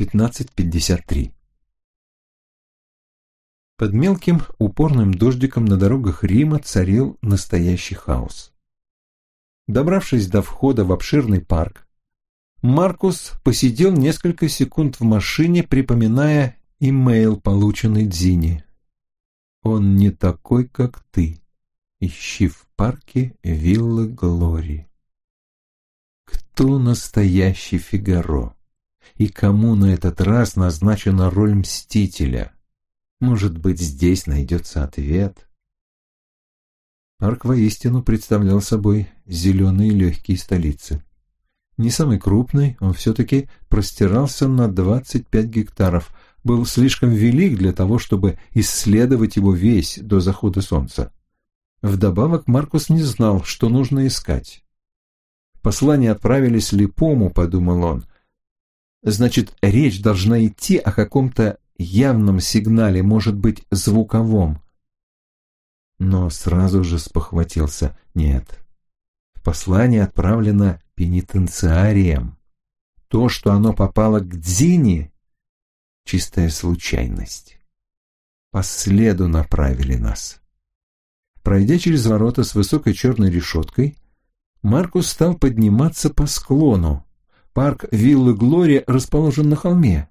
15.53. Под мелким упорным дождиком на дорогах Рима царил настоящий хаос. Добравшись до входа в обширный парк, Маркус посидел несколько секунд в машине, припоминая имейл, полученный Дзини. «Он не такой, как ты. Ищи в парке виллы Глори». Кто настоящий Фигаро? И кому на этот раз назначена роль мстителя? Может быть, здесь найдется ответ? Парк воистину представлял собой зеленые легкие столицы. Не самый крупный, он все-таки простирался на 25 гектаров, был слишком велик для того, чтобы исследовать его весь до захода солнца. Вдобавок Маркус не знал, что нужно искать. Послание отправили слепому, подумал он. Значит, речь должна идти о каком-то явном сигнале, может быть, звуковом. Но сразу же спохватился. Нет. Послание отправлено пенитенциарием. То, что оно попало к Дзине, чистая случайность. По следу направили нас. Пройдя через ворота с высокой черной решеткой, Маркус стал подниматься по склону. Парк Виллы Глория расположен на холме.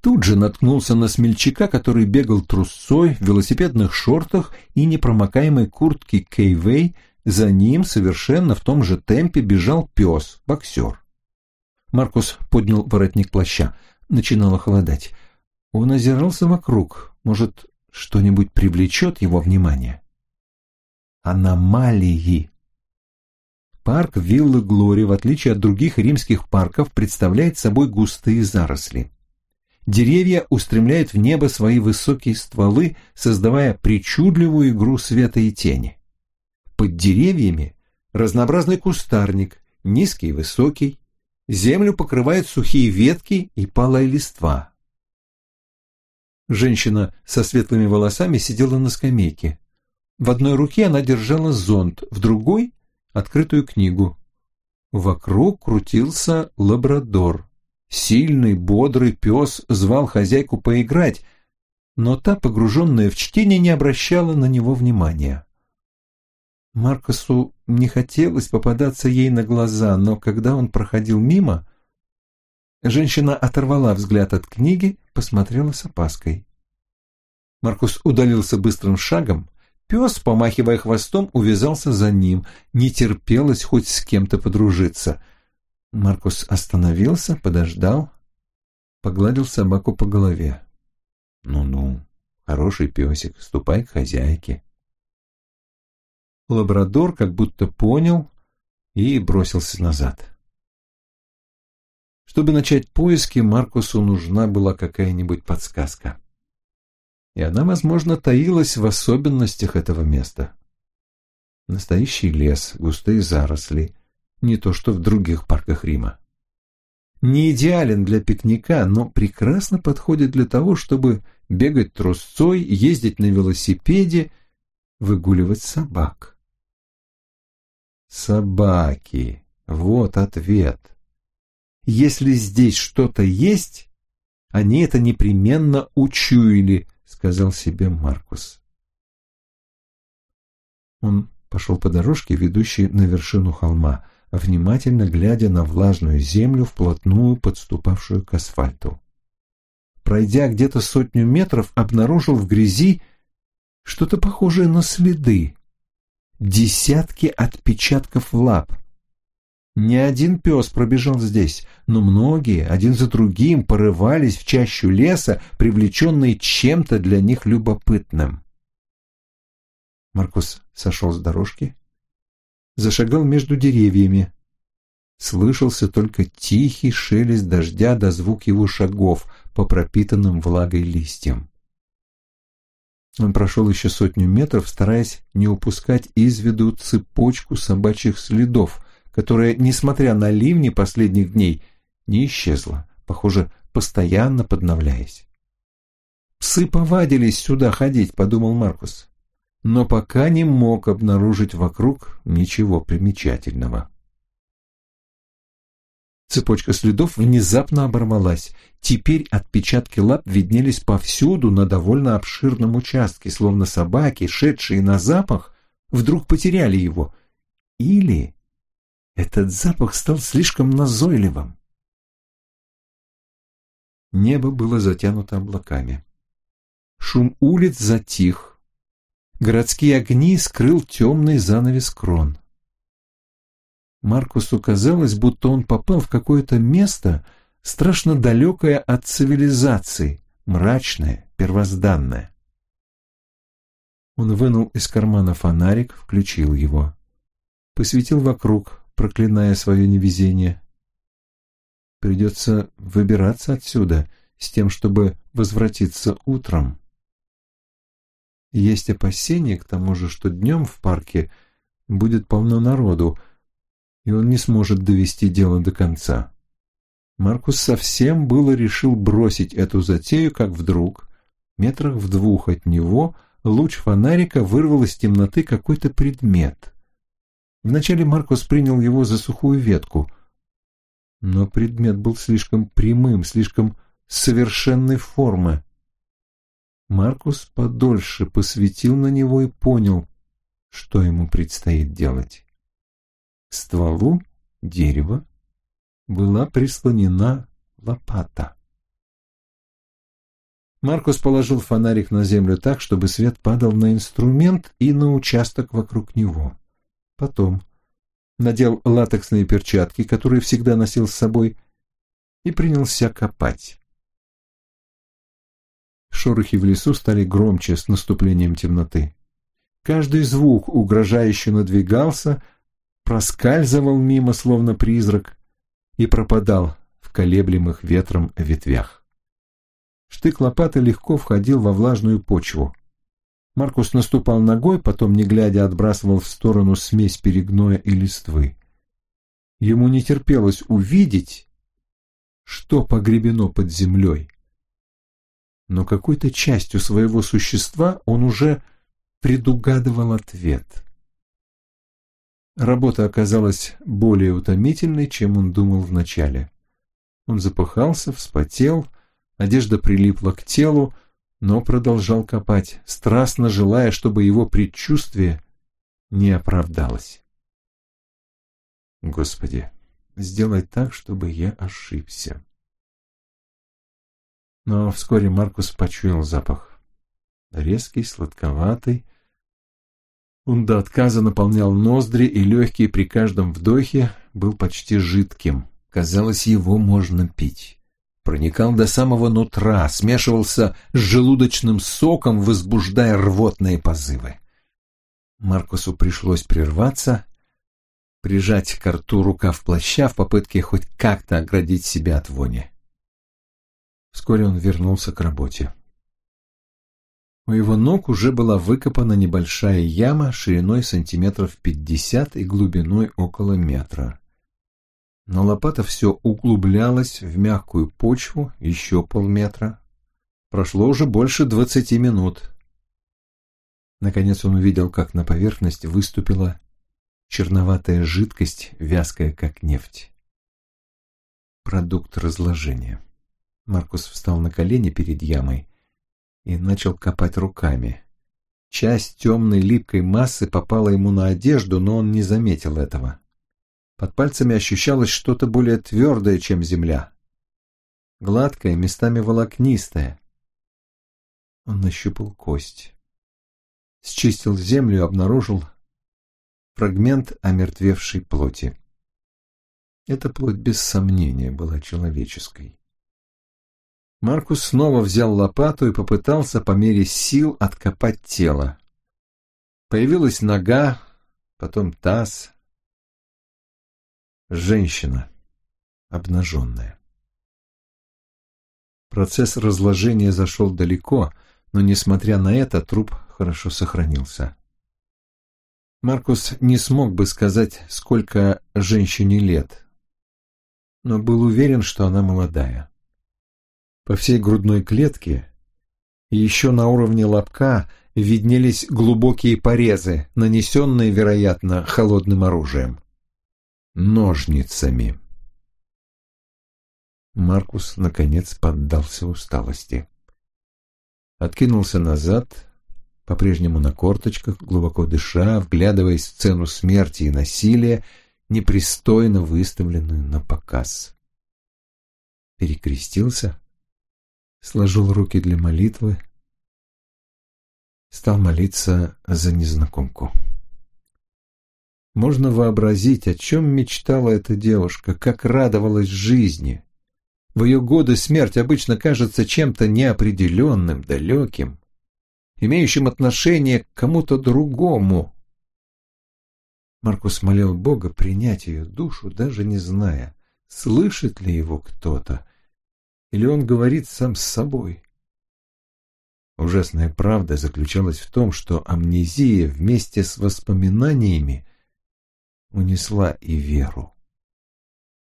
Тут же наткнулся на смельчака, который бегал трусцой в велосипедных шортах и непромокаемой куртке Кейвей. За ним совершенно в том же темпе бежал пес, боксер. Маркус поднял воротник плаща. Начинало холодать. Он озирался вокруг. Может, что-нибудь привлечет его внимание? Аномалии Парк Виллы Глори, в отличие от других римских парков, представляет собой густые заросли. Деревья устремляют в небо свои высокие стволы, создавая причудливую игру света и тени. Под деревьями разнообразный кустарник, низкий и высокий, землю покрывают сухие ветки и палая листва. Женщина со светлыми волосами сидела на скамейке. В одной руке она держала зонт, в другой открытую книгу. Вокруг крутился лабрадор. Сильный, бодрый пес звал хозяйку поиграть, но та, погруженная в чтение, не обращала на него внимания. Маркосу не хотелось попадаться ей на глаза, но когда он проходил мимо, женщина оторвала взгляд от книги, посмотрела с опаской. Маркус удалился быстрым шагом, Пес, помахивая хвостом, увязался за ним. Не терпелось хоть с кем-то подружиться. Маркус остановился, подождал, погладил собаку по голове. «Ну-ну, хороший песик, ступай к хозяйке». Лабрадор как будто понял и бросился назад. Чтобы начать поиски, Маркусу нужна была какая-нибудь подсказка и она, возможно, таилась в особенностях этого места. Настоящий лес, густые заросли, не то что в других парках Рима. Не идеален для пикника, но прекрасно подходит для того, чтобы бегать трусцой, ездить на велосипеде, выгуливать собак. Собаки. Вот ответ. Если здесь что-то есть, они это непременно учуяли, сказал себе Маркус. Он пошел по дорожке, ведущей на вершину холма, внимательно глядя на влажную землю, вплотную подступавшую к асфальту. Пройдя где-то сотню метров, обнаружил в грязи что-то похожее на следы. Десятки отпечатков лап. Не один пес пробежал здесь, но многие, один за другим, порывались в чащу леса, привлеченные чем-то для них любопытным. Маркус сошел с дорожки, зашагал между деревьями. Слышался только тихий шелест дождя до звук его шагов по пропитанным влагой листьям. Он прошел еще сотню метров, стараясь не упускать из виду цепочку собачьих следов, которая, несмотря на ливни последних дней, не исчезла, похоже, постоянно подновляясь. «Псы повадились сюда ходить», — подумал Маркус, но пока не мог обнаружить вокруг ничего примечательного. Цепочка следов внезапно оборвалась. Теперь отпечатки лап виднелись повсюду на довольно обширном участке, словно собаки, шедшие на запах, вдруг потеряли его. Или этот запах стал слишком назойливым. Небо было затянуто облаками. Шум улиц затих. Городские огни скрыл темный занавес крон. Маркусу казалось, будто он попал в какое-то место, страшно далекое от цивилизации, мрачное, первозданное. Он вынул из кармана фонарик, включил его. Посветил вокруг, проклиная свое невезение. Придется выбираться отсюда с тем, чтобы возвратиться утром. Есть опасение, к тому же, что днем в парке будет полно народу, и он не сможет довести дело до конца. Маркус совсем было решил бросить эту затею, как вдруг, метрах в двух от него, луч фонарика вырвал из темноты какой-то предмет. Вначале Маркус принял его за сухую ветку, но предмет был слишком прямым, слишком совершенной формы. Маркус подольше посветил на него и понял, что ему предстоит делать стволу дерева была прислонена лопата. Маркус положил фонарик на землю так, чтобы свет падал на инструмент и на участок вокруг него. Потом надел латексные перчатки, которые всегда носил с собой, и принялся копать. Шорохи в лесу стали громче с наступлением темноты. Каждый звук угрожающе надвигался, проскальзывал мимо, словно призрак, и пропадал в колеблемых ветром ветвях. Штык лопаты легко входил во влажную почву. Маркус наступал ногой, потом, не глядя, отбрасывал в сторону смесь перегноя и листвы. Ему не терпелось увидеть, что погребено под землей. Но какой-то частью своего существа он уже предугадывал ответ. Работа оказалась более утомительной, чем он думал вначале. Он запыхался, вспотел, одежда прилипла к телу, но продолжал копать, страстно желая, чтобы его предчувствие не оправдалось. Господи, сделай так, чтобы я ошибся. Но вскоре Маркус почуял запах. Резкий, сладковатый, он до отказа наполнял ноздри, и легкий при каждом вдохе был почти жидким. Казалось, его можно пить. Проникал до самого нутра, смешивался с желудочным соком, возбуждая рвотные позывы. Маркусу пришлось прерваться, прижать к рту рукав плаща в попытке хоть как-то оградить себя от вони. Вскоре он вернулся к работе. У его ног уже была выкопана небольшая яма шириной сантиметров пятьдесят и глубиной около метра. Но лопата все углублялась в мягкую почву еще полметра. Прошло уже больше двадцати минут. Наконец он увидел, как на поверхность выступила черноватая жидкость, вязкая как нефть. Продукт разложения. Маркус встал на колени перед ямой и начал копать руками. Часть темной липкой массы попала ему на одежду, но он не заметил этого. Под пальцами ощущалось что-то более твердое, чем земля. Гладкое, местами волокнистое. Он нащупал кость. Счистил землю и обнаружил фрагмент омертвевшей плоти. Эта плоть без сомнения была человеческой. Маркус снова взял лопату и попытался по мере сил откопать тело. Появилась нога, потом таз. Женщина, обнаженная. Процесс разложения зашел далеко, но, несмотря на это, труп хорошо сохранился. Маркус не смог бы сказать, сколько женщине лет, но был уверен, что она молодая. По всей грудной клетке и еще на уровне лобка виднелись глубокие порезы, нанесенные, вероятно, холодным оружием. Ножницами. Маркус, наконец, поддался усталости. Откинулся назад, по-прежнему на корточках, глубоко дыша, вглядываясь в сцену смерти и насилия, непристойно выставленную на показ. Перекрестился, сложил руки для молитвы, стал молиться за незнакомку. Можно вообразить, о чем мечтала эта девушка, как радовалась жизни. В ее годы смерть обычно кажется чем-то неопределенным, далеким, имеющим отношение к кому-то другому. Маркус молил Бога принять ее душу, даже не зная, слышит ли его кто-то, или он говорит сам с собой. Ужасная правда заключалась в том, что амнезия вместе с воспоминаниями унесла и веру.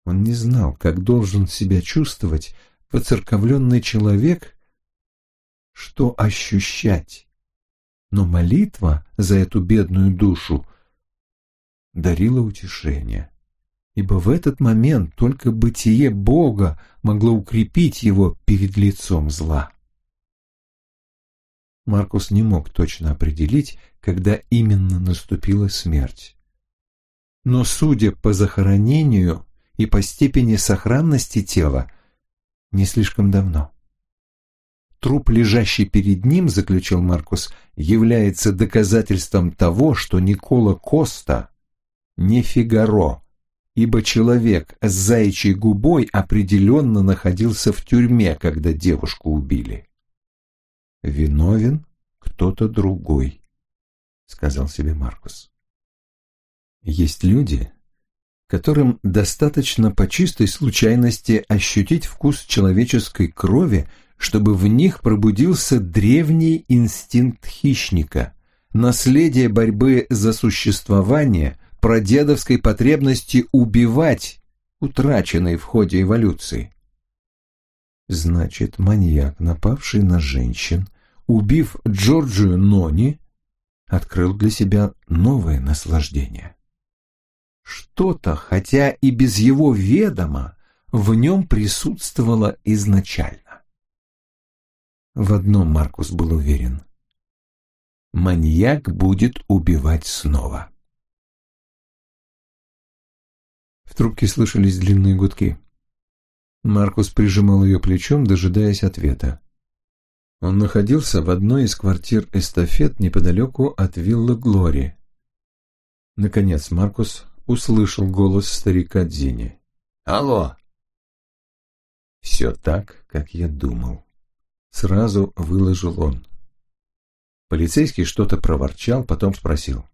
Он не знал, как должен себя чувствовать воцерковленный человек, что ощущать. Но молитва за эту бедную душу дарила утешение, ибо в этот момент только бытие Бога могло укрепить его перед лицом зла. Маркус не мог точно определить, когда именно наступила смерть но, судя по захоронению и по степени сохранности тела, не слишком давно. Труп, лежащий перед ним, заключил Маркус, является доказательством того, что Никола Коста не Фигаро, ибо человек с заячьей губой определенно находился в тюрьме, когда девушку убили. «Виновен кто-то другой», — сказал себе Маркус. Есть люди, которым достаточно по чистой случайности ощутить вкус человеческой крови, чтобы в них пробудился древний инстинкт хищника, наследие борьбы за существование, прадедовской потребности убивать, утраченной в ходе эволюции. Значит, маньяк, напавший на женщин, убив Джорджию Нони, открыл для себя новое наслаждение. Что-то, хотя и без его ведома, в нем присутствовало изначально. В одном Маркус был уверен. Маньяк будет убивать снова. В трубке слышались длинные гудки. Маркус прижимал ее плечом, дожидаясь ответа. Он находился в одной из квартир эстафет неподалеку от виллы Глори. Наконец Маркус услышал голос старика Дзини. «Алло!» «Все так, как я думал», — сразу выложил он. Полицейский что-то проворчал, потом спросил.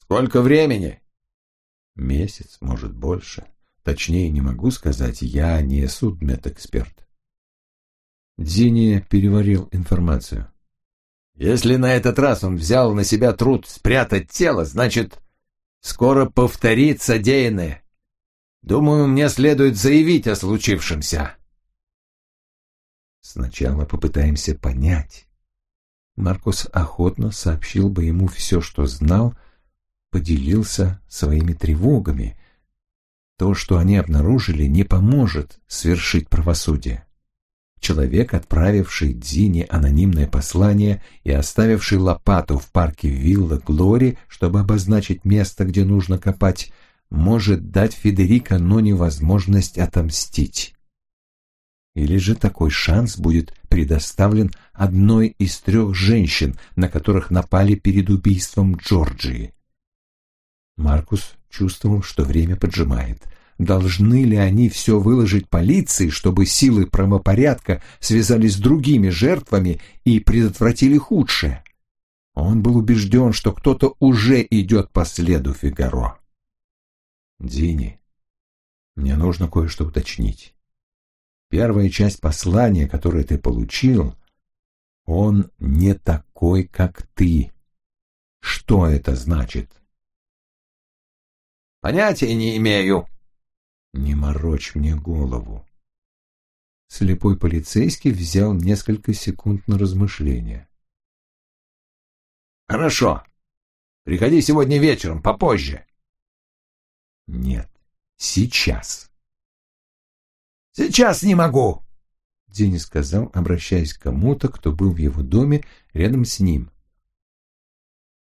«Сколько времени?» «Месяц, может, больше. Точнее, не могу сказать, я не судмедэксперт». Дзини переварил информацию. «Если на этот раз он взял на себя труд спрятать тело, значит, Скоро повторится содеянное. Думаю, мне следует заявить о случившемся. Сначала попытаемся понять. Маркус охотно сообщил бы ему все, что знал, поделился своими тревогами. То, что они обнаружили, не поможет свершить правосудие. Человек, отправивший Дзине анонимное послание и оставивший лопату в парке Вилла Глори, чтобы обозначить место, где нужно копать, может дать Федерико Нони возможность отомстить. Или же такой шанс будет предоставлен одной из трех женщин, на которых напали перед убийством Джорджии. Маркус чувствовал, что время поджимает. Должны ли они все выложить полиции, чтобы силы правопорядка связались с другими жертвами и предотвратили худшее? Он был убежден, что кто-то уже идет по следу Фигаро. Дини, мне нужно кое-что уточнить. Первая часть послания, которое ты получил, он не такой, как ты. Что это значит? Понятия не имею, не морочь мне голову. Слепой полицейский взял несколько секунд на размышление. Хорошо. Приходи сегодня вечером, попозже. Нет, сейчас. Сейчас не могу!» Дени сказал, обращаясь к кому-то, кто был в его доме рядом с ним.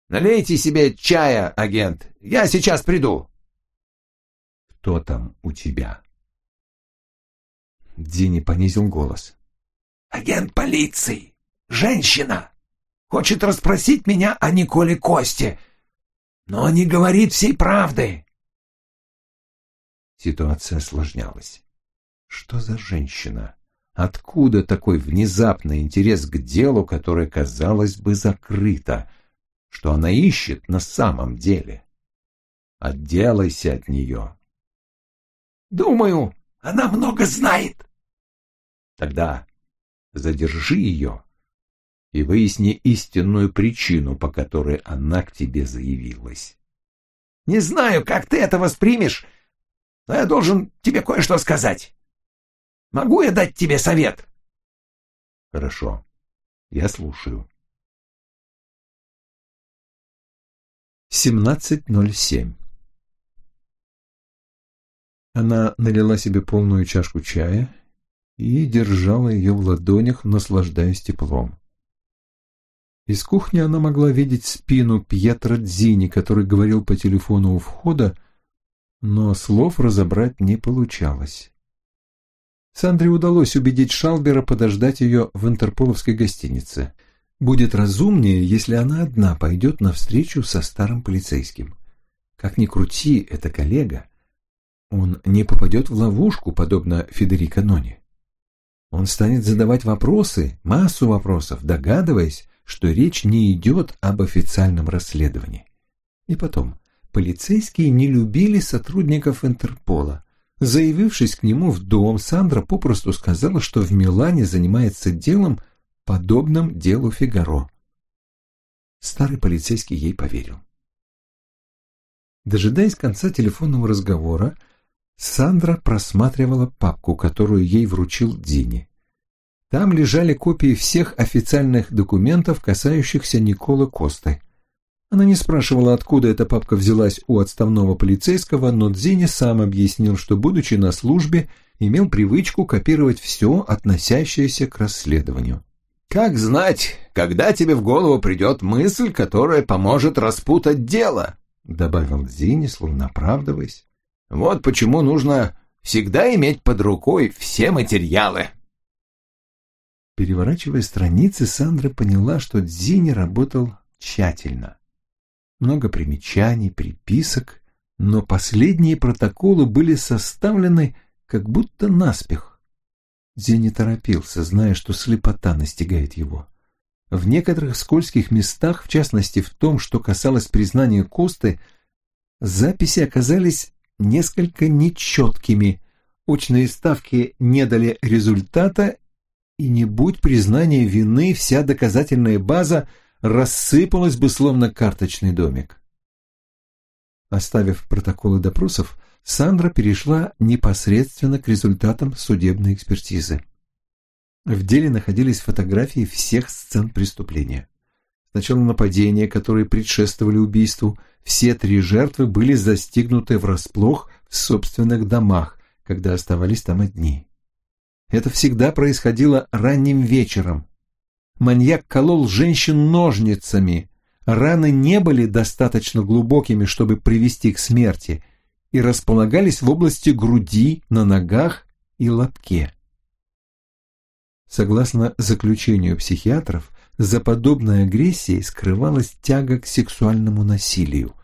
«Налейте себе чая, агент, я сейчас приду!» «Кто там у тебя?» Дени понизил голос. «Агент полиции! Женщина! Хочет расспросить меня о Николе Косте, но не говорит всей правды!» Ситуация осложнялась. Что за женщина? Откуда такой внезапный интерес к делу, которое, казалось бы, закрыто? Что она ищет на самом деле? Отделайся от нее. Думаю, она много знает. Тогда задержи ее и выясни истинную причину, по которой она к тебе заявилась. Не знаю, как ты это воспримешь, но я должен тебе кое-что сказать. Могу я дать тебе совет? Хорошо, я слушаю. 17.07 Она налила себе полную чашку чая и держала ее в ладонях, наслаждаясь теплом. Из кухни она могла видеть спину Пьетро Дзини, который говорил по телефону у входа, но слов разобрать не получалось. Сандре удалось убедить Шалбера подождать ее в интерполовской гостинице. Будет разумнее, если она одна пойдет навстречу со старым полицейским. Как ни крути, это коллега. Он не попадет в ловушку, подобно Федерико Нони. Он станет задавать вопросы, массу вопросов, догадываясь, что речь не идет об официальном расследовании. И потом, полицейские не любили сотрудников Интерпола – Заявившись к нему в дом, Сандра попросту сказала, что в Милане занимается делом, подобным делу Фигаро. Старый полицейский ей поверил. Дожидаясь конца телефонного разговора, Сандра просматривала папку, которую ей вручил Дини. Там лежали копии всех официальных документов, касающихся Николы Косты. Она не спрашивала, откуда эта папка взялась у отставного полицейского, но Дзини сам объяснил, что, будучи на службе, имел привычку копировать все, относящееся к расследованию. «Как знать, когда тебе в голову придет мысль, которая поможет распутать дело», — добавил Дзини, словно оправдываясь. «Вот почему нужно всегда иметь под рукой все материалы». Переворачивая страницы, Сандра поняла, что Дзини работал тщательно много примечаний, приписок, но последние протоколы были составлены как будто наспех. Не торопился, зная, что слепота настигает его. В некоторых скользких местах, в частности в том, что касалось признания Косты, записи оказались несколько нечеткими, очные ставки не дали результата, и не будь признания вины, вся доказательная база – рассыпалась бы словно карточный домик. Оставив протоколы допросов, Сандра перешла непосредственно к результатам судебной экспертизы. В деле находились фотографии всех сцен преступления. Сначала нападения, которые предшествовали убийству, все три жертвы были застигнуты врасплох в собственных домах, когда оставались там одни. Это всегда происходило ранним вечером, маньяк колол женщин ножницами. Раны не были достаточно глубокими, чтобы привести к смерти, и располагались в области груди, на ногах и лобке. Согласно заключению психиатров, за подобной агрессией скрывалась тяга к сексуальному насилию.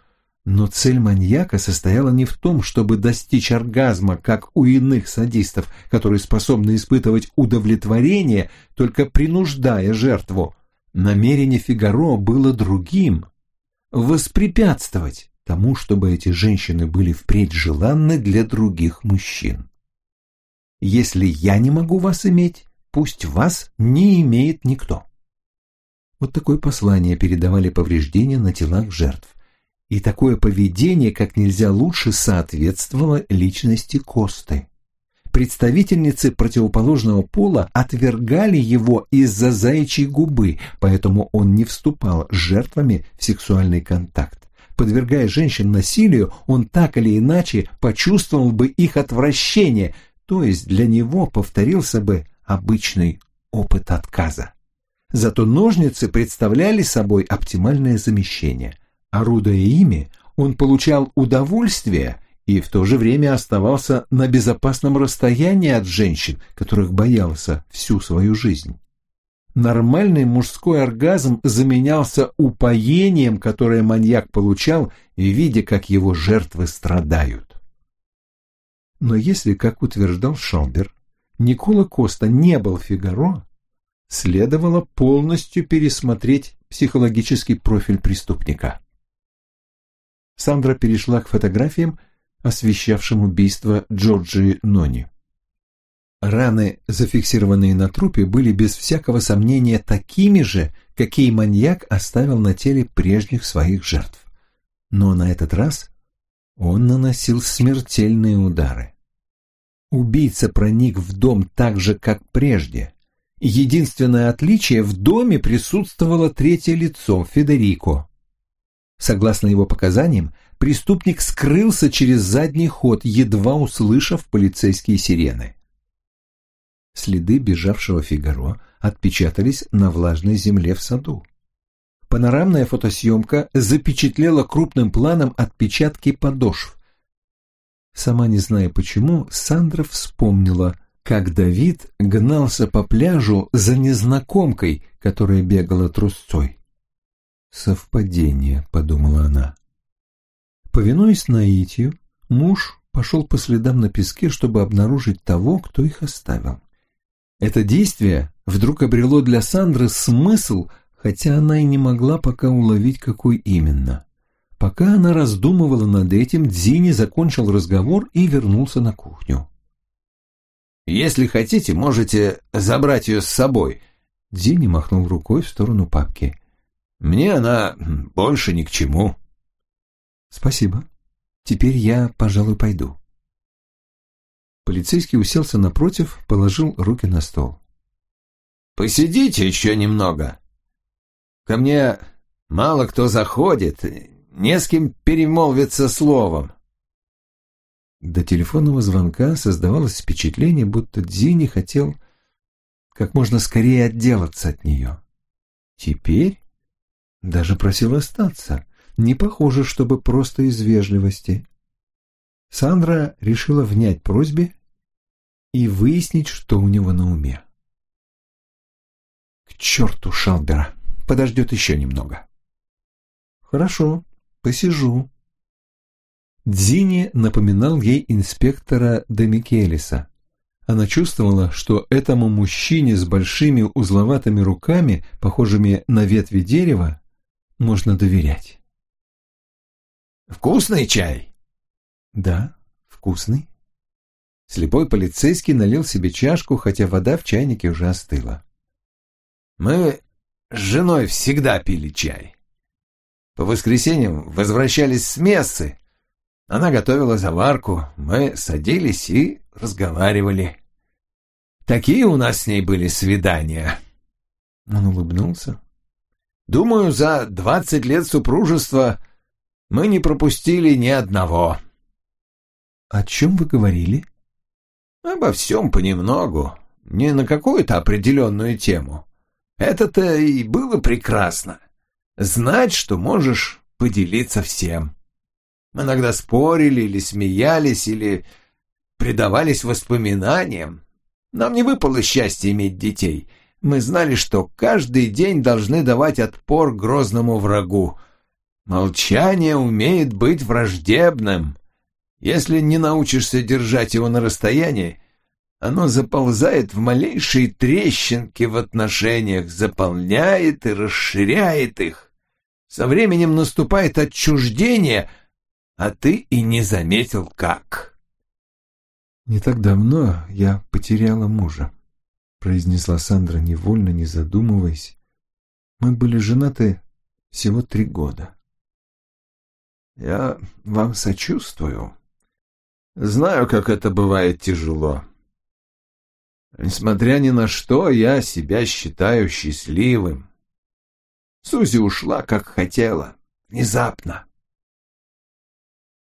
Но цель маньяка состояла не в том, чтобы достичь оргазма, как у иных садистов, которые способны испытывать удовлетворение, только принуждая жертву. Намерение Фигаро было другим – воспрепятствовать тому, чтобы эти женщины были впредь желанны для других мужчин. Если я не могу вас иметь, пусть вас не имеет никто. Вот такое послание передавали повреждения на телах жертв и такое поведение как нельзя лучше соответствовало личности Косты. Представительницы противоположного пола отвергали его из-за заячьей губы, поэтому он не вступал с жертвами в сексуальный контакт. Подвергая женщин насилию, он так или иначе почувствовал бы их отвращение, То есть для него повторился бы обычный опыт отказа. Зато ножницы представляли собой оптимальное замещение. Орудуя ими, он получал удовольствие и в то же время оставался на безопасном расстоянии от женщин, которых боялся всю свою жизнь. Нормальный мужской оргазм заменялся упоением, которое маньяк получал, видя, как его жертвы страдают. Но если, как утверждал Шомбер, Никола Коста не был Фигаро, следовало полностью пересмотреть психологический профиль преступника. Сандра перешла к фотографиям, освещавшим убийство Джорджии Нони. Раны, зафиксированные на трупе, были без всякого сомнения такими же, какие маньяк оставил на теле прежних своих жертв. Но на этот раз он наносил смертельные удары. Убийца проник в дом так же, как прежде. Единственное отличие – в доме присутствовало третье лицо – Федерико. Согласно его показаниям, преступник скрылся через задний ход, едва услышав полицейские сирены. Следы бежавшего Фигаро отпечатались на влажной земле в саду. Панорамная фотосъемка запечатлела крупным планом отпечатки подошв. Сама не зная почему, Сандра вспомнила, как Давид гнался по пляжу за незнакомкой, которая бегала трусцой. «Совпадение», — подумала она. Повинуясь наитию, муж пошел по следам на песке, чтобы обнаружить того, кто их оставил. Это действие вдруг обрело для Сандры смысл, хотя она и не могла пока уловить, какой именно. Пока она раздумывала над этим, Дзини закончил разговор и вернулся на кухню. «Если хотите, можете забрать ее с собой», — Дзини махнул рукой в сторону папки. «Мне она больше ни к чему». «Спасибо. Теперь я, пожалуй, пойду». Полицейский уселся напротив, положил руки на стол. «Посидите еще немного. Ко мне мало кто заходит, не с кем перемолвиться словом». До телефонного звонка создавалось впечатление, будто Дзини хотел как можно скорее отделаться от нее. Теперь даже просил остаться. Не похоже, чтобы просто из вежливости. Сандра решила внять просьбе и выяснить, что у него на уме. К черту Шалбера, подождет еще немного. Хорошо, посижу. Дзини напоминал ей инспектора Демикелиса. Она чувствовала, что этому мужчине с большими узловатыми руками, похожими на ветви дерева, можно доверять. «Вкусный чай?» Да, вкусный. Слепой полицейский налил себе чашку, хотя вода в чайнике уже остыла. Мы с женой всегда пили чай. По воскресеньям возвращались с мессы. Она готовила заварку, мы садились и разговаривали. Такие у нас с ней были свидания. Он улыбнулся. Думаю, за двадцать лет супружества мы не пропустили ни одного. «О чем вы говорили?» «Обо всем понемногу, не на какую-то определенную тему. Это-то и было прекрасно. Знать, что можешь поделиться всем. Иногда спорили или смеялись, или предавались воспоминаниям. Нам не выпало счастье иметь детей. Мы знали, что каждый день должны давать отпор грозному врагу. Молчание умеет быть враждебным. Если не научишься держать его на расстоянии, оно заползает в малейшие трещинки в отношениях, заполняет и расширяет их. Со временем наступает отчуждение, а ты и не заметил как. «Не так давно я потеряла мужа», — произнесла Сандра невольно, не задумываясь. «Мы были женаты всего три года». «Я вам сочувствую», Знаю, как это бывает тяжело. Несмотря ни на что, я себя считаю счастливым. Сузи ушла, как хотела, внезапно.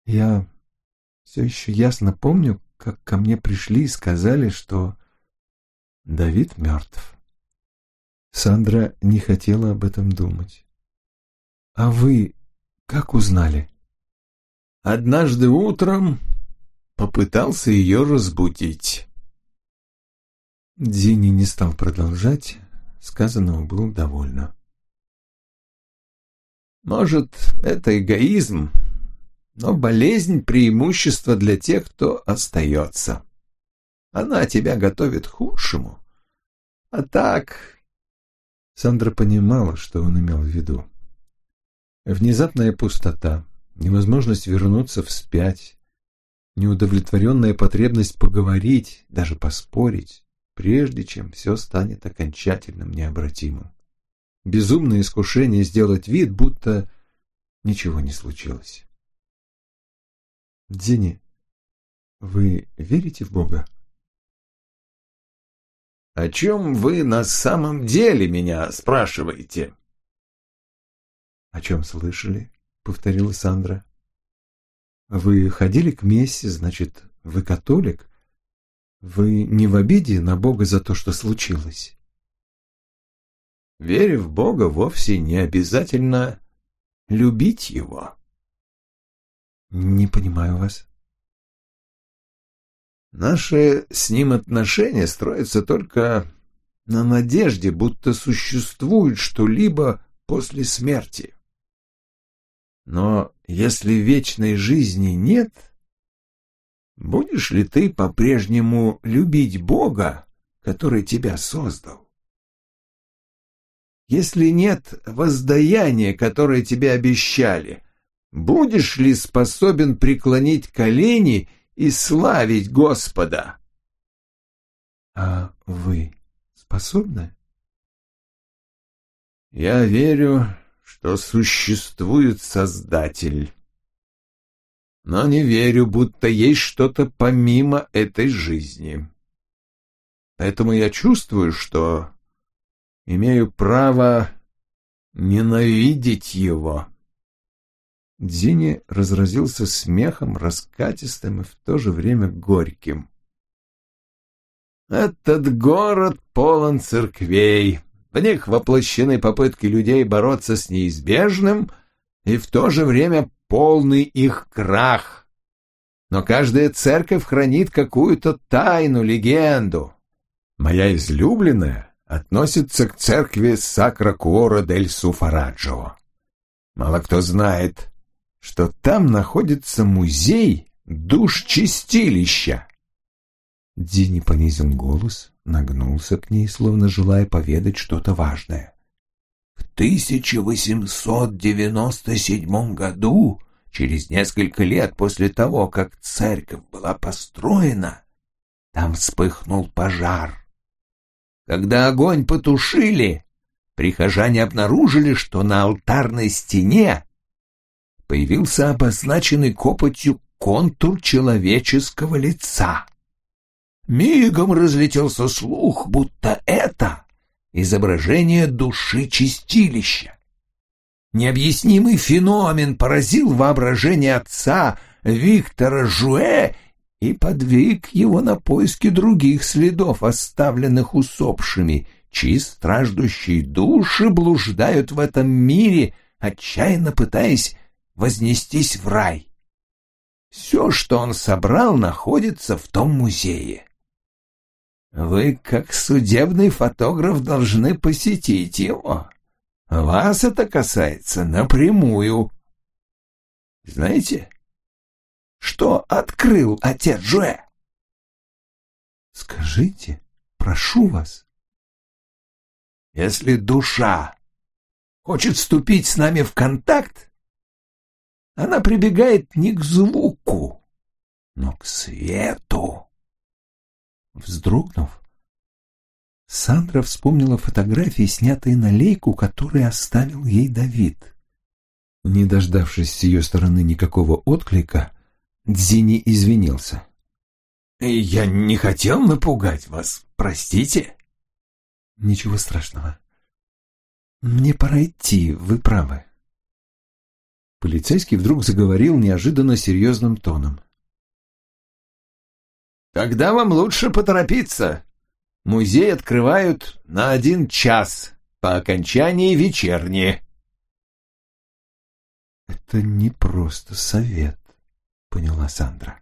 Я все еще ясно помню, как ко мне пришли и сказали, что Давид мертв. Сандра не хотела об этом думать. «А вы как узнали?» «Однажды утром попытался ее разбудить». Дини не стал продолжать, сказанного было довольно. «Может, это эгоизм, но болезнь — преимущество для тех, кто остается. Она тебя готовит к худшему. А так Сандра понимала, что он имел в виду. Внезапная пустота, невозможность вернуться вспять, неудовлетворенная потребность поговорить, даже поспорить, прежде чем все станет окончательным необратимым. Безумное искушение сделать вид, будто ничего не случилось. Дзини, вы верите в Бога? «О чем вы на самом деле меня спрашиваете?» «О чем слышали?» — повторила Сандра. «Вы ходили к мессе, значит, вы католик? Вы не в обиде на Бога за то, что случилось?» «Веря в Бога, вовсе не обязательно любить Его». «Не понимаю вас». Наши с ним отношения строятся только на надежде, будто существует что-либо после смерти. Но если вечной жизни нет, будешь ли ты по-прежнему любить Бога, который тебя создал? Если нет воздаяния, которое тебе обещали, будешь ли способен преклонить колени и славить Господа. А вы способны? Я верю, что существует Создатель. Но не верю, будто есть что-то помимо этой жизни. Поэтому я чувствую, что имею право ненавидеть его. Дзини разразился смехом, раскатистым и в то же время горьким. «Этот город полон церквей. В них воплощены попытки людей бороться с неизбежным и в то же время полный их крах. Но каждая церковь хранит какую-то тайну, легенду. Моя излюбленная относится к церкви Сакра Куора дель Суфараджо. Мало кто знает, что там находится музей душ чистилища. Дини понизил голос, нагнулся к ней, словно желая поведать что-то важное. В 1897 году, через несколько лет после того, как церковь была построена, там вспыхнул пожар. Когда огонь потушили, прихожане обнаружили, что на алтарной стене появился обозначенный копотью контур человеческого лица. Мигом разлетелся слух, будто это изображение души чистилища. Необъяснимый феномен поразил воображение отца Виктора Жуэ и подвиг его на поиски других следов, оставленных усопшими, чьи страждущие души блуждают в этом мире, отчаянно пытаясь вознестись в рай. Все, что он собрал, находится в том музее. Вы, как судебный фотограф, должны посетить его. Вас это касается напрямую. Знаете, что открыл отец Жуэ? Скажите, прошу вас. Если душа хочет вступить с нами в контакт, она прибегает не к звуку, но к свету. Вздрогнув, Сандра вспомнила фотографии, снятые на лейку, которые оставил ей Давид. Не дождавшись с ее стороны никакого отклика, Дзини извинился. «Я не хотел напугать вас, простите». «Ничего страшного. Мне пора идти, вы правы». Полицейский вдруг заговорил неожиданно серьезным тоном. Тогда вам лучше поторопиться. Музей открывают на один час по окончании вечерни. Это не просто совет, поняла Сандра.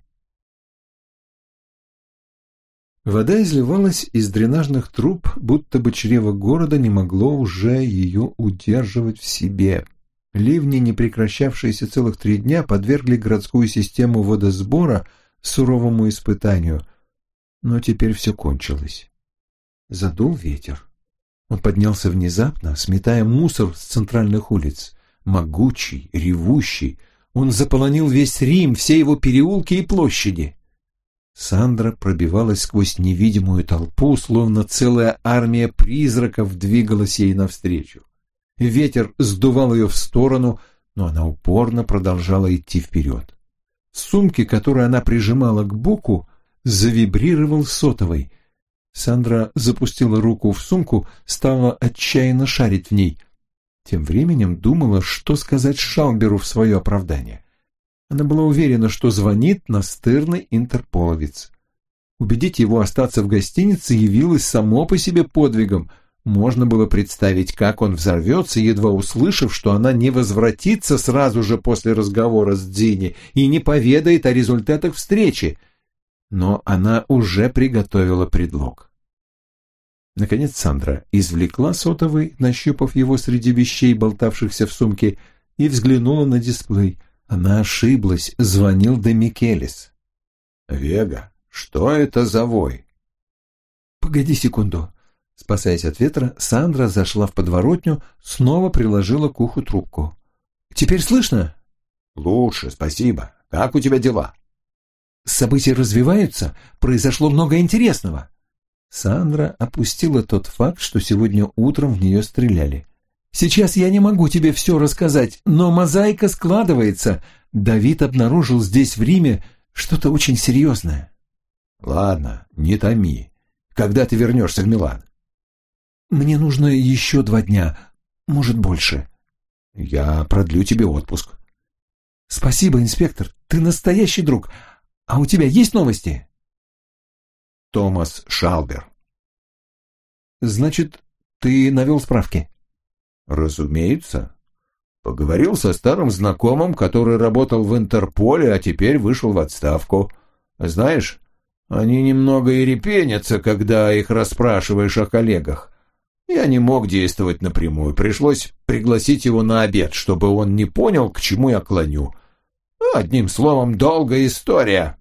Вода изливалась из дренажных труб, будто бы чрево города не могло уже ее удерживать в себе. Ливни, не прекращавшиеся целых три дня, подвергли городскую систему водосбора суровому испытанию. Но теперь все кончилось. Задул ветер. Он поднялся внезапно, сметая мусор с центральных улиц. Могучий, ревущий. Он заполонил весь Рим, все его переулки и площади. Сандра пробивалась сквозь невидимую толпу, словно целая армия призраков двигалась ей навстречу. Ветер сдувал ее в сторону, но она упорно продолжала идти вперед. В сумке, которую она прижимала к боку, завибрировал сотовый. Сандра запустила руку в сумку, стала отчаянно шарить в ней. Тем временем думала, что сказать Шаумберу в свое оправдание. Она была уверена, что звонит настырный интерполовец. Убедить его остаться в гостинице явилось само по себе подвигом. Можно было представить, как он взорвется, едва услышав, что она не возвратится сразу же после разговора с Дзини и не поведает о результатах встречи. Но она уже приготовила предлог. Наконец Сандра извлекла сотовый, нащупав его среди вещей, болтавшихся в сумке, и взглянула на дисплей. Она ошиблась, звонил Демикелис. «Вега, что это за вой?» «Погоди секунду». Спасаясь от ветра, Сандра зашла в подворотню, снова приложила к уху трубку. «Теперь слышно?» «Лучше, спасибо. Как у тебя дела?» «События развиваются, произошло много интересного». Сандра опустила тот факт, что сегодня утром в нее стреляли. Сейчас я не могу тебе все рассказать, но мозаика складывается. Давид обнаружил здесь, в Риме, что-то очень серьезное. Ладно, не томи. Когда ты вернешься в Милан? Мне нужно еще два дня, может, больше. Я продлю тебе отпуск. Спасибо, инспектор, ты настоящий друг. А у тебя есть новости? Томас Шалбер. Значит, ты навел справки? Разумеется. Поговорил со старым знакомым, который работал в Интерполе, а теперь вышел в отставку. Знаешь, они немного и репенятся, когда их расспрашиваешь о коллегах. Я не мог действовать напрямую, пришлось пригласить его на обед, чтобы он не понял, к чему я клоню. Одним словом, долгая история.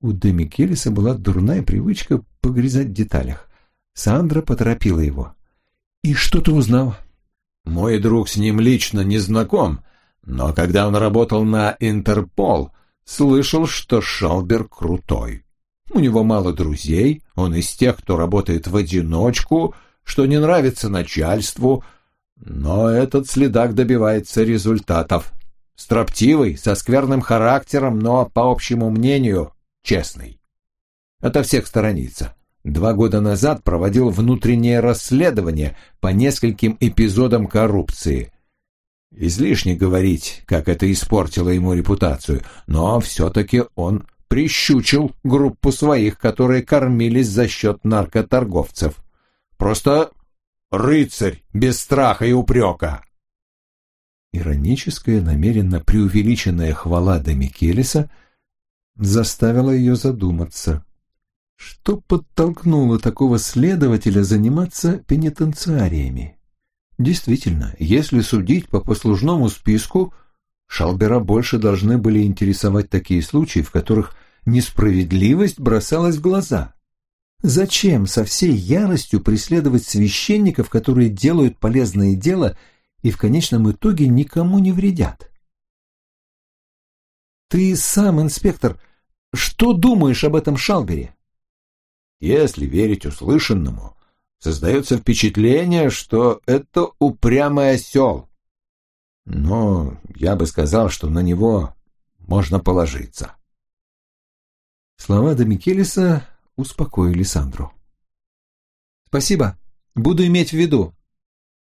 У Демикелиса была дурная привычка погрязать в деталях. Сандра поторопила его. «И что ты узнал?» Мой друг с ним лично не знаком, но когда он работал на Интерпол, слышал, что Шалбер крутой. У него мало друзей, он из тех, кто работает в одиночку, что не нравится начальству, но этот следак добивается результатов. Строптивый, со скверным характером, но, по общему мнению, честный. Это всех сторонится два года назад проводил внутреннее расследование по нескольким эпизодам коррупции. Излишне говорить, как это испортило ему репутацию, но все-таки он прищучил группу своих, которые кормились за счет наркоторговцев. Просто рыцарь без страха и упрека. Ироническая, намеренно преувеличенная хвала Демикелиса заставила ее задуматься. Что подтолкнуло такого следователя заниматься пенитенциариями? Действительно, если судить по послужному списку, Шалбера больше должны были интересовать такие случаи, в которых несправедливость бросалась в глаза. Зачем со всей яростью преследовать священников, которые делают полезное дело и в конечном итоге никому не вредят? Ты сам, инспектор, что думаешь об этом Шалбере? Если верить услышанному, создается впечатление, что это упрямый осел. Но я бы сказал, что на него можно положиться. Слова Домикелиса успокоили Сандру. «Спасибо. Буду иметь в виду».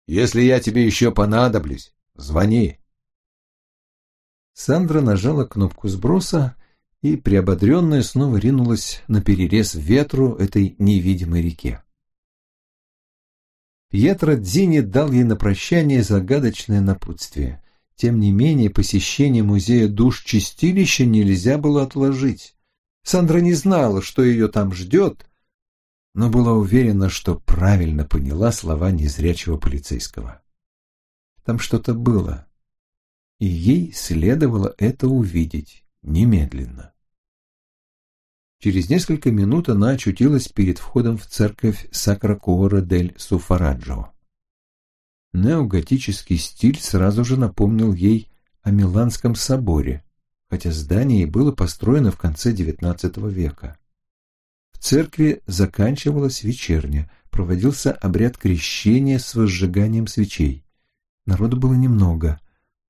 «Если я тебе еще понадоблюсь, звони». Сандра нажала кнопку сброса и, приободренная, снова ринулась на перерез ветру этой невидимой реке. Пьетро Дзини дал ей на прощание загадочное напутствие. Тем не менее, посещение музея душ чистилища нельзя было отложить. Сандра не знала, что ее там ждет, но была уверена, что правильно поняла слова незрячего полицейского. Там что-то было, и ей следовало это увидеть немедленно. Через несколько минут она очутилась перед входом в церковь Сакракуора дель Суфараджо. Неоготический стиль сразу же напомнил ей о Миланском соборе, хотя здание и было построено в конце XIX века. В церкви заканчивалась вечерня, проводился обряд крещения с возжиганием свечей. Народу было немного.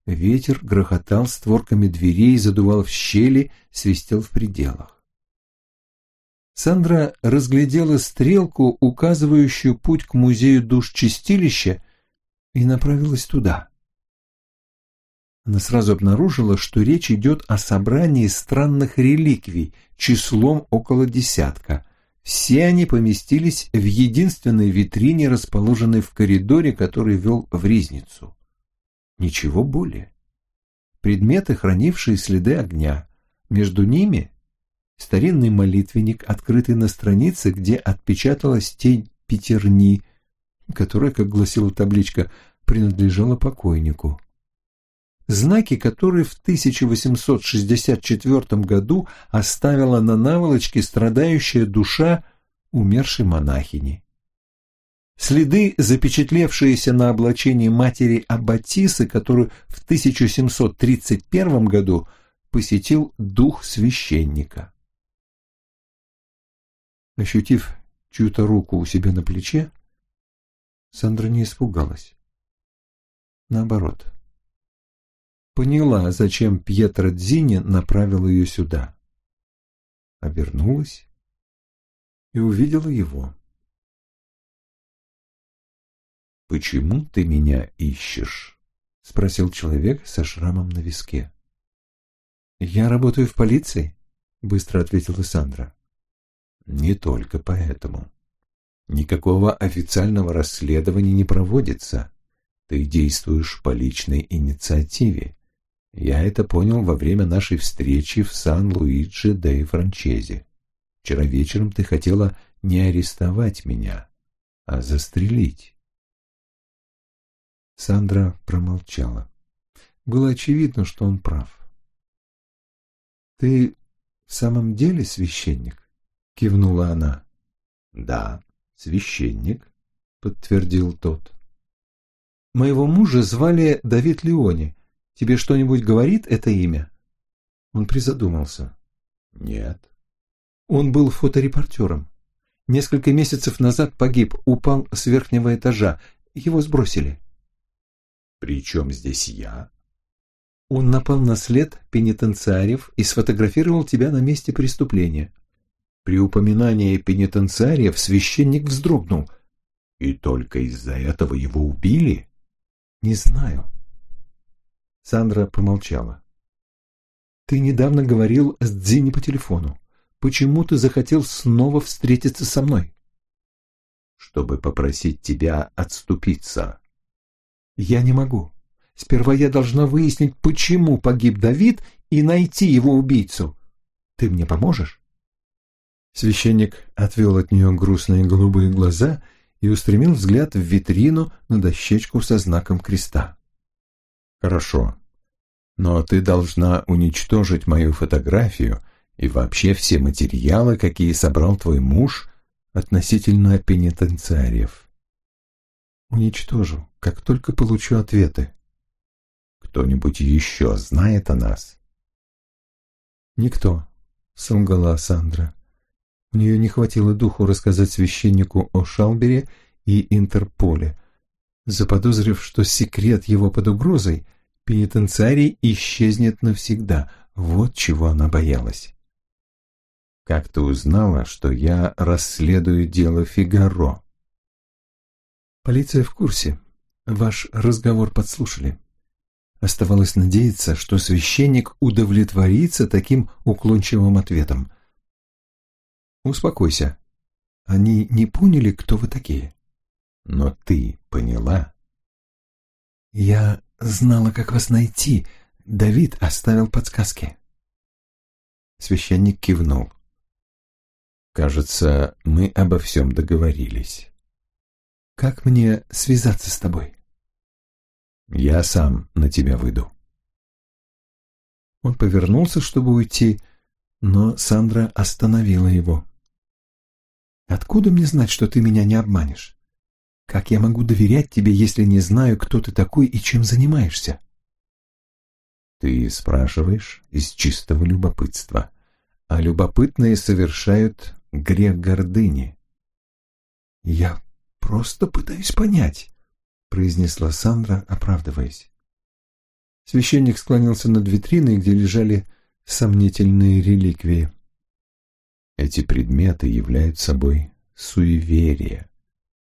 Ветер грохотал створками дверей, задувал в щели, свистел в пределах. Сандра разглядела стрелку, указывающую путь к музею душ чистилища, и направилась туда. Она сразу обнаружила, что речь идет о собрании странных реликвий числом около десятка. Все они поместились в единственной витрине, расположенной в коридоре, который вел в ризницу. Ничего более. Предметы, хранившие следы огня. Между ними старинный молитвенник, открытый на странице, где отпечаталась тень пятерни, которая, как гласила табличка, принадлежала покойнику. Знаки, которые в 1864 году оставила на наволочке страдающая душа умершей монахини. Следы, запечатлевшиеся на облачении матери Аббатисы, которую в 1731 году посетил дух священника. Ощутив чью-то руку у себя на плече, Сандра не испугалась. Наоборот. Поняла, зачем Пьетро Дзини направил ее сюда. Обернулась и увидела его. «Почему ты меня ищешь?» — спросил человек со шрамом на виске. «Я работаю в полиции», — быстро ответила Сандра. «Не только поэтому. Никакого официального расследования не проводится. Ты действуешь по личной инициативе. Я это понял во время нашей встречи в Сан-Луиджи де Франчезе. Вчера вечером ты хотела не арестовать меня, а застрелить. Сандра промолчала. Было очевидно, что он прав. «Ты в самом деле священник?» — кивнула она. «Да, священник», — подтвердил тот. «Моего мужа звали Давид Леони. Тебе что-нибудь говорит это имя?» Он призадумался. «Нет». Он был фоторепортером. Несколько месяцев назад погиб, упал с верхнего этажа. Его сбросили. «При чем здесь я?» Он напал на след пенитенциариев и сфотографировал тебя на месте преступления. При упоминании пенитенциариев священник вздрогнул. И только из-за этого его убили? Не знаю. Сандра помолчала. Ты недавно говорил с Дзини по телефону. Почему ты захотел снова встретиться со мной? Чтобы попросить тебя отступиться. Я не могу. Сперва я должна выяснить, почему погиб Давид, и найти его убийцу. Ты мне поможешь? Священник отвел от нее грустные голубые глаза и устремил взгляд в витрину на дощечку со знаком креста. «Хорошо, но ты должна уничтожить мою фотографию и вообще все материалы, какие собрал твой муж относительно пенитенциариев». «Уничтожу, как только получу ответы». «Кто-нибудь еще знает о нас?» «Никто», — солгала Сандра. У нее не хватило духу рассказать священнику о Шалбере и Интерполе. Заподозрив, что секрет его под угрозой, пенитенциарий исчезнет навсегда. Вот чего она боялась. «Как ты узнала, что я расследую дело Фигаро?» «Полиция в курсе. Ваш разговор подслушали. Оставалось надеяться, что священник удовлетворится таким уклончивым ответом. «Успокойся. Они не поняли, кто вы такие. Но ты поняла?» «Я знала, как вас найти. Давид оставил подсказки». Священник кивнул. «Кажется, мы обо всем договорились». «Как мне связаться с тобой?» «Я сам на тебя выйду». Он повернулся, чтобы уйти, но Сандра остановила его. «Откуда мне знать, что ты меня не обманешь? Как я могу доверять тебе, если не знаю, кто ты такой и чем занимаешься?» «Ты спрашиваешь из чистого любопытства, а любопытные совершают грех гордыни». «Я просто пытаюсь понять», — произнесла Сандра, оправдываясь. Священник склонился над витриной, где лежали сомнительные реликвии. Эти предметы являются собой суеверие,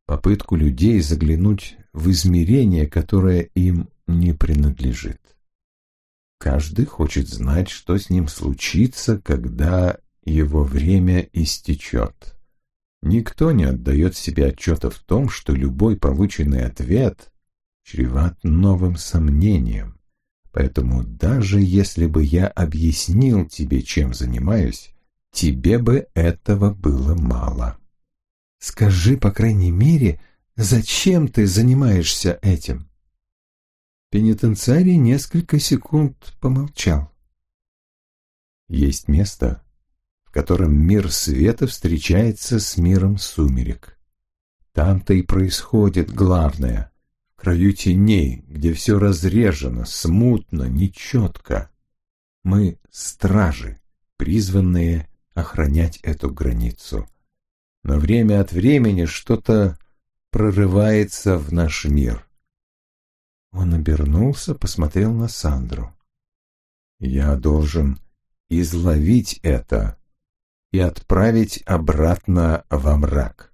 попытку людей заглянуть в измерение, которое им не принадлежит. Каждый хочет знать, что с ним случится, когда его время истечет. Никто не отдает себе отчета в том, что любой полученный ответ чреват новым сомнением. Поэтому даже если бы я объяснил тебе, чем занимаюсь, тебе бы этого было мало. Скажи, по крайней мере, зачем ты занимаешься этим? Пенитенциарий несколько секунд помолчал. Есть место, в котором мир света встречается с миром сумерек. Там-то и происходит главное. В краю теней, где все разрежено, смутно, нечетко. Мы — стражи, призванные охранять эту границу. Но время от времени что-то прорывается в наш мир. Он обернулся, посмотрел на Сандру. «Я должен изловить это и отправить обратно во мрак».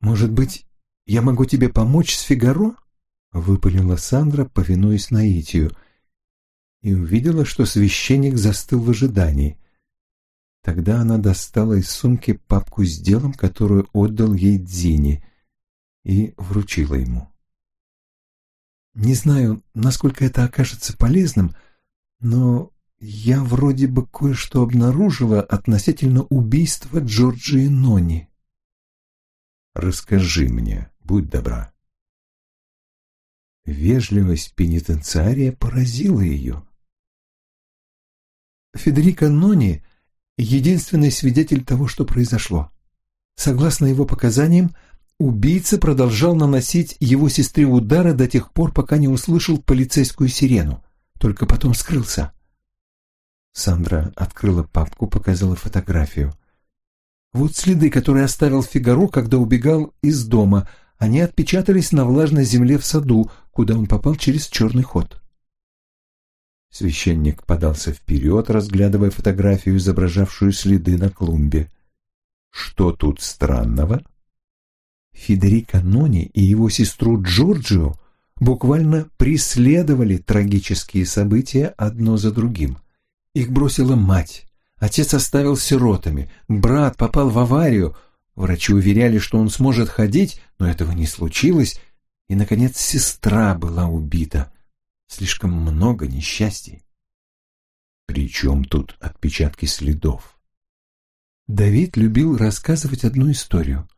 «Может быть, я могу тебе помочь с Фигаро?» — выпалила Сандра, повинуясь наитию, и увидела, что священник застыл в ожидании. Тогда она достала из сумки папку с делом, которую отдал ей Дзини, и вручила ему. «Не знаю, насколько это окажется полезным, но я вроде бы кое-что обнаружила относительно убийства Джорджии Нони». «Расскажи мне, будь добра». Вежливость пенитенциария поразила ее. Федерико Нони единственный свидетель того, что произошло. Согласно его показаниям, убийца продолжал наносить его сестре удары до тех пор, пока не услышал полицейскую сирену, только потом скрылся. Сандра открыла папку, показала фотографию. Вот следы, которые оставил Фигаро, когда убегал из дома. Они отпечатались на влажной земле в саду, куда он попал через черный ход. Священник подался вперед, разглядывая фотографию, изображавшую следы на клумбе. «Что тут странного?» Федерико Нони и его сестру Джорджио буквально преследовали трагические события одно за другим. Их бросила мать, отец оставил сиротами, брат попал в аварию, врачи уверяли, что он сможет ходить, но этого не случилось, и, наконец, сестра была убита. Слишком много несчастий. Причем тут отпечатки следов? Давид любил рассказывать одну историю.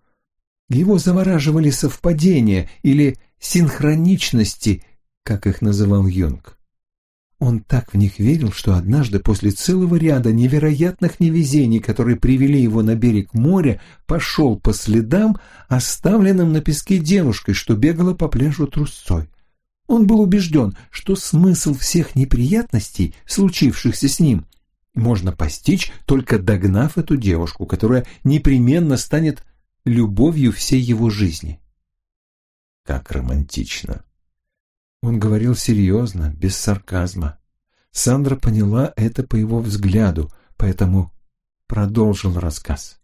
Его завораживали совпадения или синхроничности, как их называл Юнг. Он так в них верил, что однажды после целого ряда невероятных невезений, которые привели его на берег моря, пошел по следам, оставленным на песке девушкой, что бегала по пляжу трусцой. Он был убежден, что смысл всех неприятностей, случившихся с ним, можно постичь, только догнав эту девушку, которая непременно станет любовью всей его жизни. Как романтично. Он говорил серьезно, без сарказма. Сандра поняла это по его взгляду, поэтому продолжил рассказ.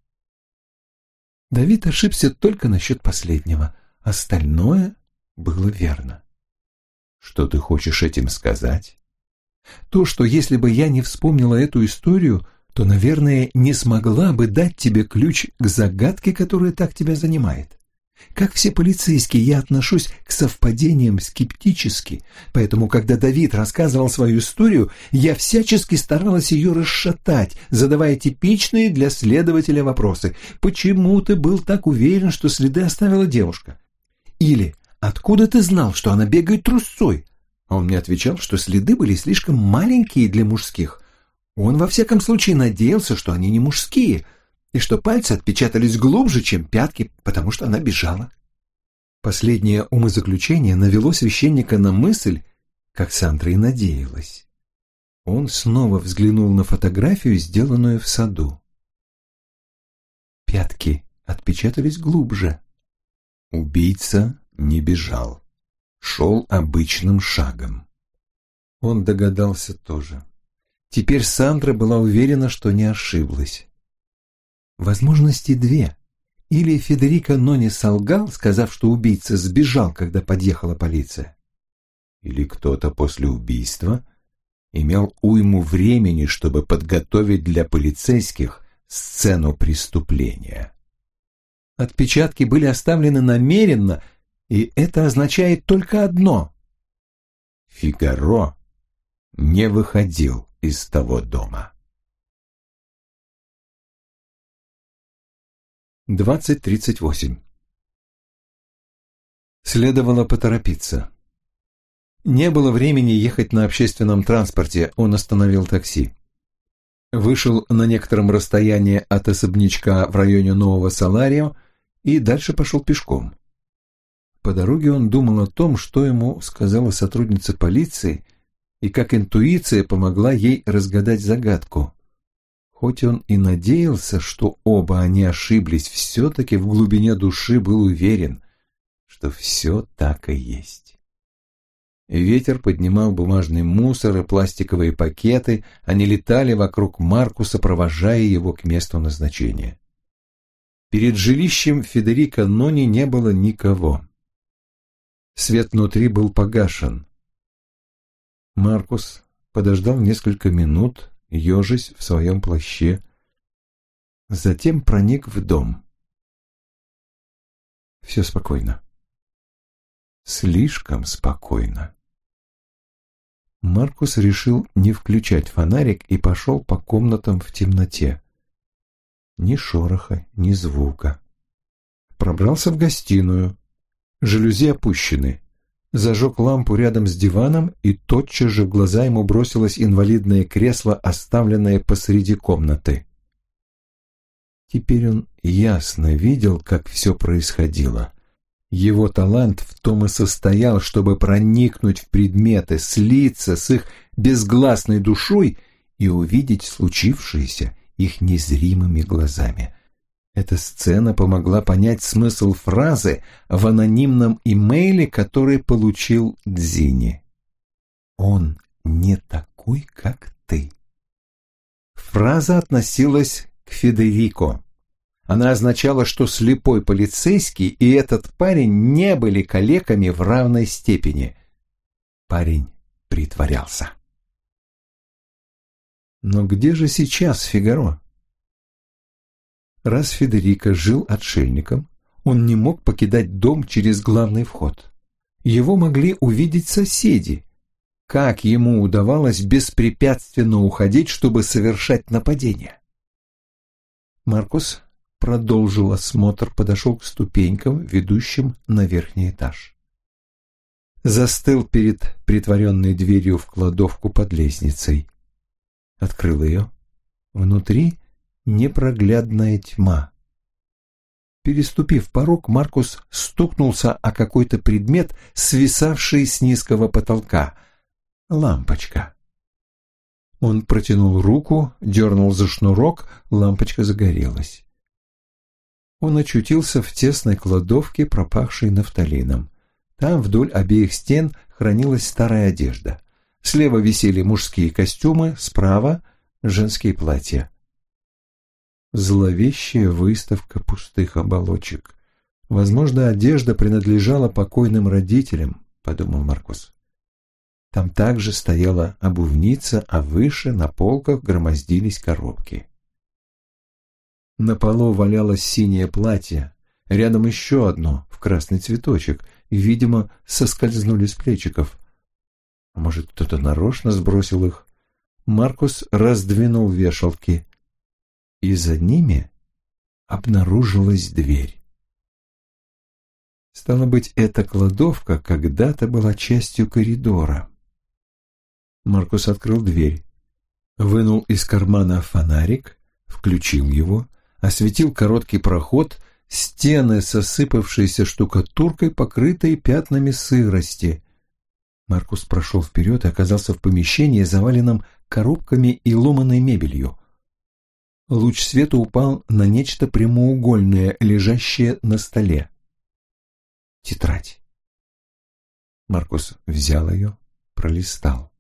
Давид ошибся только насчет последнего, остальное было верно. Что ты хочешь этим сказать? То, что если бы я не вспомнила эту историю, то, наверное, не смогла бы дать тебе ключ к загадке, которая так тебя занимает. Как все полицейские, я отношусь к совпадениям скептически, поэтому, когда Давид рассказывал свою историю, я всячески старалась ее расшатать, задавая типичные для следователя вопросы. «Почему ты был так уверен, что следы оставила девушка?» Или «Откуда ты знал, что она бегает трусцой?» Он мне отвечал, что следы были слишком маленькие для мужских. Он, во всяком случае, надеялся, что они не мужские – и что пальцы отпечатались глубже, чем пятки, потому что она бежала. Последнее умозаключение навело священника на мысль, как Сандра и надеялась. Он снова взглянул на фотографию, сделанную в саду. Пятки отпечатались глубже. Убийца не бежал, шел обычным шагом. Он догадался тоже. Теперь Сандра была уверена, что не ошиблась. Возможности две. Или Федерико Нони солгал, сказав, что убийца сбежал, когда подъехала полиция. Или кто-то после убийства имел уйму времени, чтобы подготовить для полицейских сцену преступления. Отпечатки были оставлены намеренно, и это означает только одно. Фигаро не выходил из того дома. 20.38 Следовало поторопиться. Не было времени ехать на общественном транспорте, он остановил такси. Вышел на некотором расстоянии от особнячка в районе Нового Саларио и дальше пошел пешком. По дороге он думал о том, что ему сказала сотрудница полиции и как интуиция помогла ей разгадать загадку. Хоть он и надеялся, что оба они ошиблись, все-таки в глубине души был уверен, что все так и есть. Ветер поднимал бумажный мусор и пластиковые пакеты, они летали вокруг Маркуса, провожая его к месту назначения. Перед жилищем Федерика Нони не было никого. Свет внутри был погашен. Маркус подождал несколько минут, ежась в своем плаще, затем проник в дом. Все спокойно. Слишком спокойно. Маркус решил не включать фонарик и пошел по комнатам в темноте. Ни шороха, ни звука. Пробрался в гостиную. Жалюзи опущены зажег лампу рядом с диваном, и тотчас же в глаза ему бросилось инвалидное кресло, оставленное посреди комнаты. Теперь он ясно видел, как все происходило. Его талант в том и состоял, чтобы проникнуть в предметы, слиться с их безгласной душой и увидеть случившееся их незримыми глазами. Эта сцена помогла понять смысл фразы в анонимном имейле, который получил Дзини. «Он не такой, как ты». Фраза относилась к Федерико. Она означала, что слепой полицейский и этот парень не были калеками в равной степени. Парень притворялся. Но где же сейчас Фигаро? Раз Федерико жил отшельником, он не мог покидать дом через главный вход. Его могли увидеть соседи. Как ему удавалось беспрепятственно уходить, чтобы совершать нападение? Маркус продолжил осмотр, подошел к ступенькам, ведущим на верхний этаж. Застыл перед притворенной дверью в кладовку под лестницей. Открыл ее. Внутри непроглядная тьма. Переступив порог, Маркус стукнулся о какой-то предмет, свисавший с низкого потолка. Лампочка. Он протянул руку, дернул за шнурок, лампочка загорелась. Он очутился в тесной кладовке, пропахшей нафталином. Там вдоль обеих стен хранилась старая одежда. Слева висели мужские костюмы, справа — женские платья. Зловещая выставка пустых оболочек. Возможно, одежда принадлежала покойным родителям, подумал Маркус. Там также стояла обувница, а выше на полках громоздились коробки. На полу валялось синее платье, рядом еще одно в красный цветочек, и, видимо, соскользнули с плечиков. А может, кто-то нарочно сбросил их? Маркус раздвинул вешалки, и за ними обнаружилась дверь. Стало быть, эта кладовка когда-то была частью коридора. Маркус открыл дверь, вынул из кармана фонарик, включил его, осветил короткий проход, стены с осыпавшейся штукатуркой, покрытые пятнами сырости. Маркус прошел вперед и оказался в помещении, заваленном коробками и ломаной мебелью. Луч света упал на нечто прямоугольное, лежащее на столе. Тетрадь. Маркус взял ее, пролистал.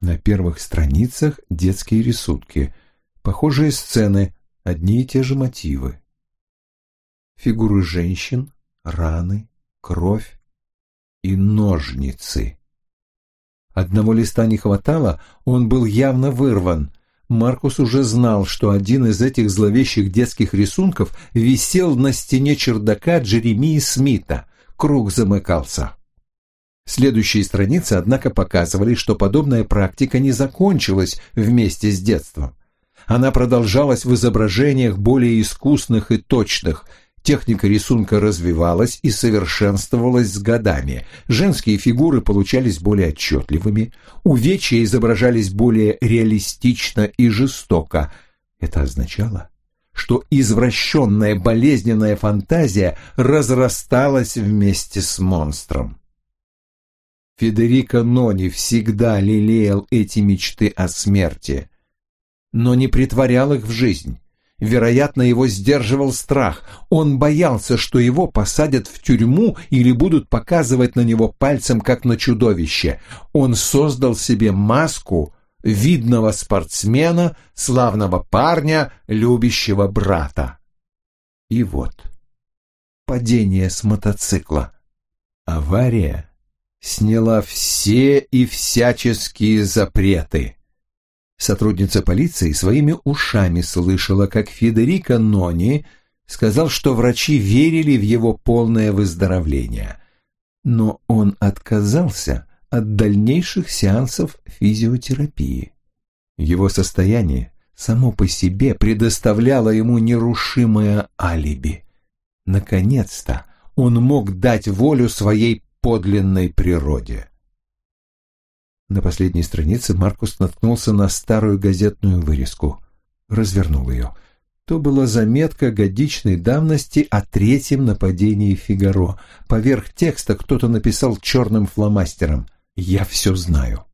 На первых страницах детские рисунки, похожие сцены, одни и те же мотивы. Фигуры женщин, раны, кровь и ножницы. Одного листа не хватало, он был явно вырван. Маркус уже знал, что один из этих зловещих детских рисунков висел на стене чердака Джеремии Смита. Круг замыкался. Следующие страницы, однако, показывали, что подобная практика не закончилась вместе с детством. Она продолжалась в изображениях более искусных и точных. Техника рисунка развивалась и совершенствовалась с годами. Женские фигуры получались более отчетливыми, увечья изображались более реалистично и жестоко. Это означало, что извращенная болезненная фантазия разрасталась вместе с монстром. Федерико Нони всегда лелеял эти мечты о смерти, но не притворял их в жизнь. Вероятно, его сдерживал страх. Он боялся, что его посадят в тюрьму или будут показывать на него пальцем, как на чудовище. Он создал себе маску видного спортсмена, славного парня, любящего брата. И вот падение с мотоцикла. Авария сняла все и всяческие запреты. Сотрудница полиции своими ушами слышала, как Федерико Нони сказал, что врачи верили в его полное выздоровление. Но он отказался от дальнейших сеансов физиотерапии. Его состояние само по себе предоставляло ему нерушимое алиби. Наконец-то он мог дать волю своей подлинной природе. На последней странице Маркус наткнулся на старую газетную вырезку. Развернул ее. То была заметка годичной давности о третьем нападении Фигаро. Поверх текста кто-то написал черным фломастером «Я все знаю».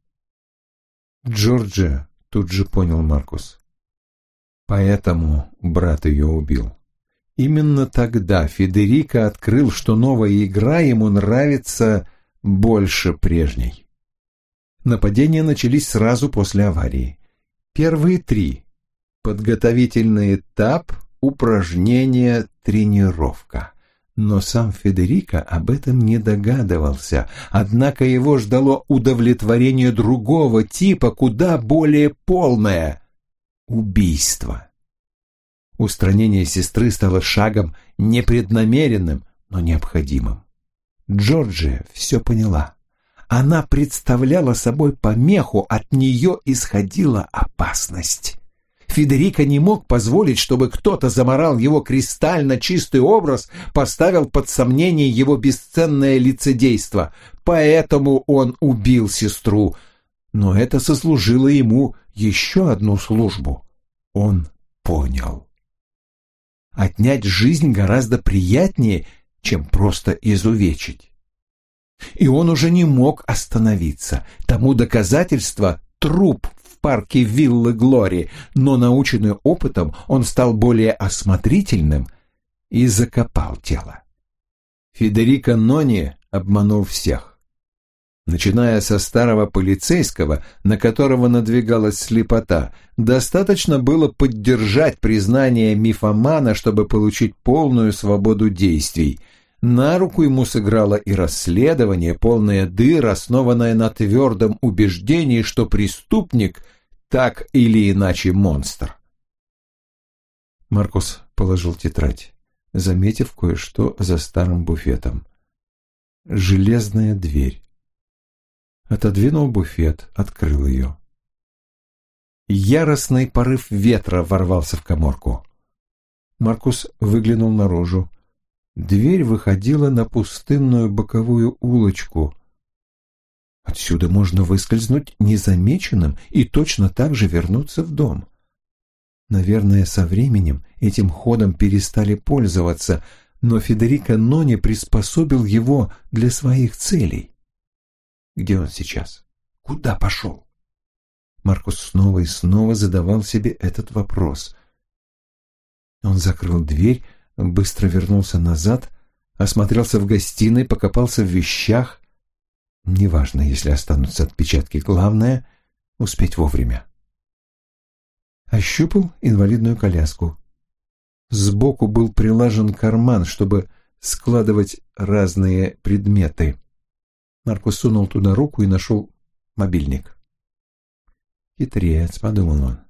Джорджия, тут же понял Маркус. Поэтому брат ее убил. Именно тогда Федерико открыл, что новая игра ему нравится больше прежней. Нападения начались сразу после аварии. Первые три – подготовительный этап, упражнение, тренировка. Но сам Федерико об этом не догадывался, однако его ждало удовлетворение другого типа, куда более полное – убийство. Устранение сестры стало шагом непреднамеренным, но необходимым. Джорджия все поняла. Она представляла собой помеху, от нее исходила опасность. Федерико не мог позволить, чтобы кто-то заморал его кристально чистый образ, поставил под сомнение его бесценное лицедейство. Поэтому он убил сестру. Но это сослужило ему еще одну службу. Он понял. Отнять жизнь гораздо приятнее, чем просто изувечить. И он уже не мог остановиться. Тому доказательство – труп в парке Виллы Глори, но, наученный опытом, он стал более осмотрительным и закопал тело. Федерико Нони обманул всех начиная со старого полицейского, на которого надвигалась слепота, достаточно было поддержать признание мифомана, чтобы получить полную свободу действий. На руку ему сыграло и расследование, полное дыр, основанное на твердом убеждении, что преступник так или иначе монстр. Маркус положил тетрадь, заметив кое-что за старым буфетом. Железная дверь. Отодвинул буфет, открыл ее. Яростный порыв ветра ворвался в коморку. Маркус выглянул наружу. Дверь выходила на пустынную боковую улочку. Отсюда можно выскользнуть незамеченным и точно так же вернуться в дом. Наверное, со временем этим ходом перестали пользоваться, но Федерико Нони приспособил его для своих целей. Где он сейчас? Куда пошел? Маркус снова и снова задавал себе этот вопрос. Он закрыл дверь, быстро вернулся назад, осмотрелся в гостиной, покопался в вещах. Неважно, если останутся отпечатки, главное — успеть вовремя. Ощупал инвалидную коляску. Сбоку был прилажен карман, чтобы складывать разные предметы. Маркус сунул туда руку и нашел мобильник. «Хитрец», — подумал он.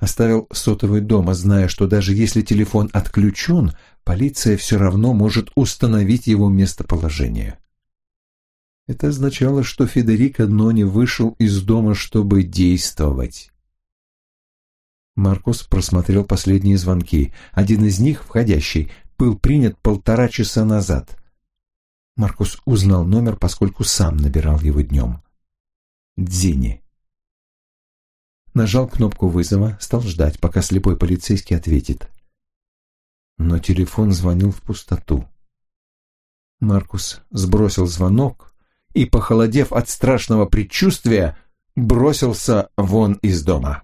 Оставил сотовый дома, зная, что даже если телефон отключен, полиция все равно может установить его местоположение. Это означало, что Федерико Нони вышел из дома, чтобы действовать. Маркус просмотрел последние звонки. Один из них, входящий, был принят полтора часа назад. Маркус узнал номер, поскольку сам набирал его днем. Дзини нажал кнопку вызова, стал ждать, пока слепой полицейский ответит. Но телефон звонил в пустоту. Маркус сбросил звонок и, похолодев от страшного предчувствия, бросился вон из дома.